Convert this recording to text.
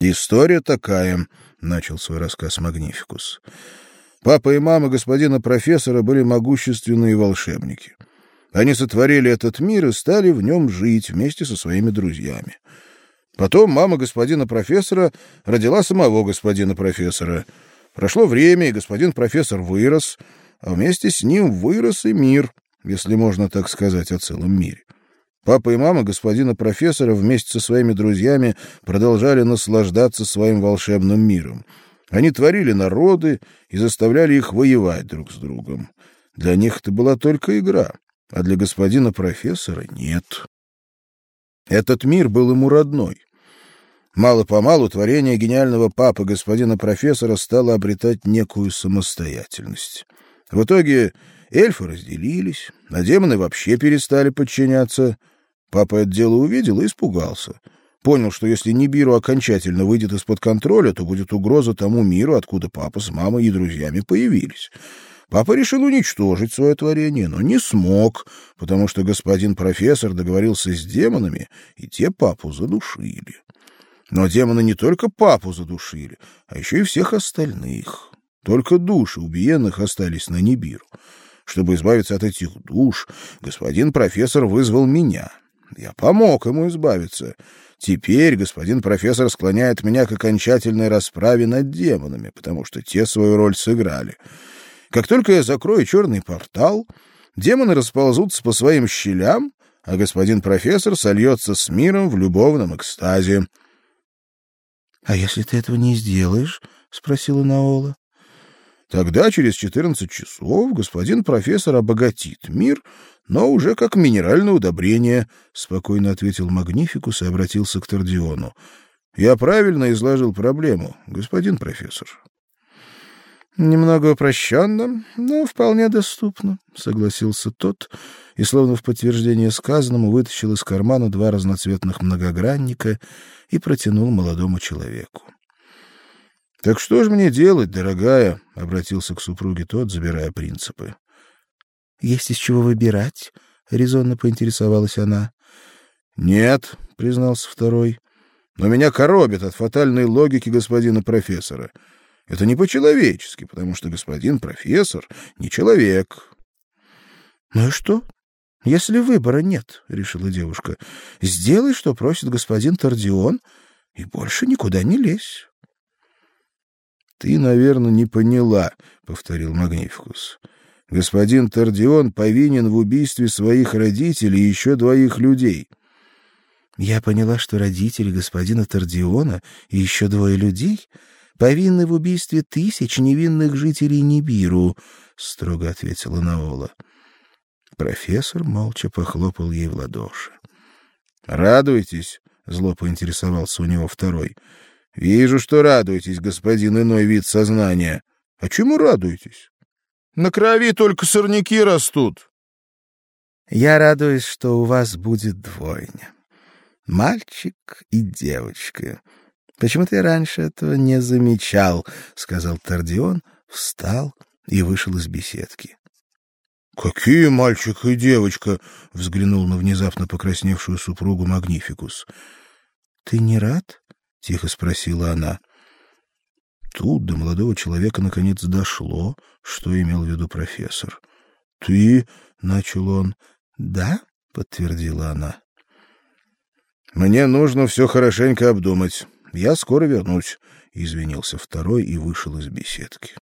История такая, начал свой рассказ Магнификус. Папа и мама господина профессора были могущественные волшебники. Они сотворили этот мир и стали в нем жить вместе со своими друзьями. Потом мама господина профессора родила самого господина профессора. Прошло время, и господин профессор вырос, а вместе с ним вырос и мир, если можно так сказать о целом мире. Папа и мама господина профессора вместе со своими друзьями продолжали наслаждаться своим волшебным миром. Они творили народы и заставляли их воевать друг с другом. Для них это была только игра, а для господина профессора нет. Этот мир был ему родной. Мало-помалу творение гениального папы господина профессора стало обретать некую самостоятельность. В итоге эльфы разделились, а демоны вообще перестали подчиняться — Папа это дело увидел и испугался. Понял, что если Нибиру окончательно выйдет из-под контроля, то будет угроза тому миру, откуда папа с мамой и друзьями появились. Папа решил уничтожить свое творение, но не смог, потому что господин профессор договорился с демонами, и те папу задушили. Но демоны не только папу задушили, а еще и всех остальных. Только души убиенных остались на Нибиру. Чтобы избавиться от этих душ, господин профессор вызвал меня — я помог ему избавиться. Теперь господин профессор склоняет меня к окончательной расправе над демонами, потому что те свою роль сыграли. Как только я закрою черный портал, демоны расползутся по своим щелям, а господин профессор сольется с миром в любовном экстазе. — А если ты этого не сделаешь? — спросила Наола. — Тогда через четырнадцать часов господин профессор обогатит мир — но уже как минеральное удобрение, — спокойно ответил Магнификус и обратился к Тордиону. — Я правильно изложил проблему, господин профессор. — Немного упрощенно, но вполне доступно, — согласился тот и, словно в подтверждение сказанному, вытащил из кармана два разноцветных многогранника и протянул молодому человеку. — Так что же мне делать, дорогая? — обратился к супруге тот, забирая принципы. Есть из чего выбирать? резонно поинтересовалась она. Нет, признался второй. Но меня коробит от фатальной логики господина профессора. Это не по-человечески, потому что господин профессор не человек. Ну и что? Если выбора нет, решила девушка. Сделай, что просит господин Тардион, и больше никуда не лезь. Ты, наверное, не поняла, повторил Магнификус. Господин Тардион повинен в убийстве своих родителей и еще двоих людей. Я поняла, что родители господина Тардиона и еще двое людей повинны в убийстве тысяч невинных жителей Нибиру, строго ответила Наола. Профессор молча похлопал ей в ладоши. Радуйтесь, зло поинтересовался у него второй. Вижу, что радуетесь, господин иной вид сознания. А чему радуетесь? На крови только сорняки растут. Я радуюсь, что у вас будет двойня. Мальчик и девочка. Почему-то я раньше этого не замечал, сказал Тардион, встал и вышел из беседки. Какие мальчик и девочка, взглянул на внезапно покрасневшую супругу Магнификус. Ты не рад? Тихо спросила она. Тут до молодого человека наконец дошло, что имел в виду профессор. Ты, начал он. Да, подтвердила она. Мне нужно все хорошенько обдумать. Я скоро вернусь, извинился второй и вышел из беседки.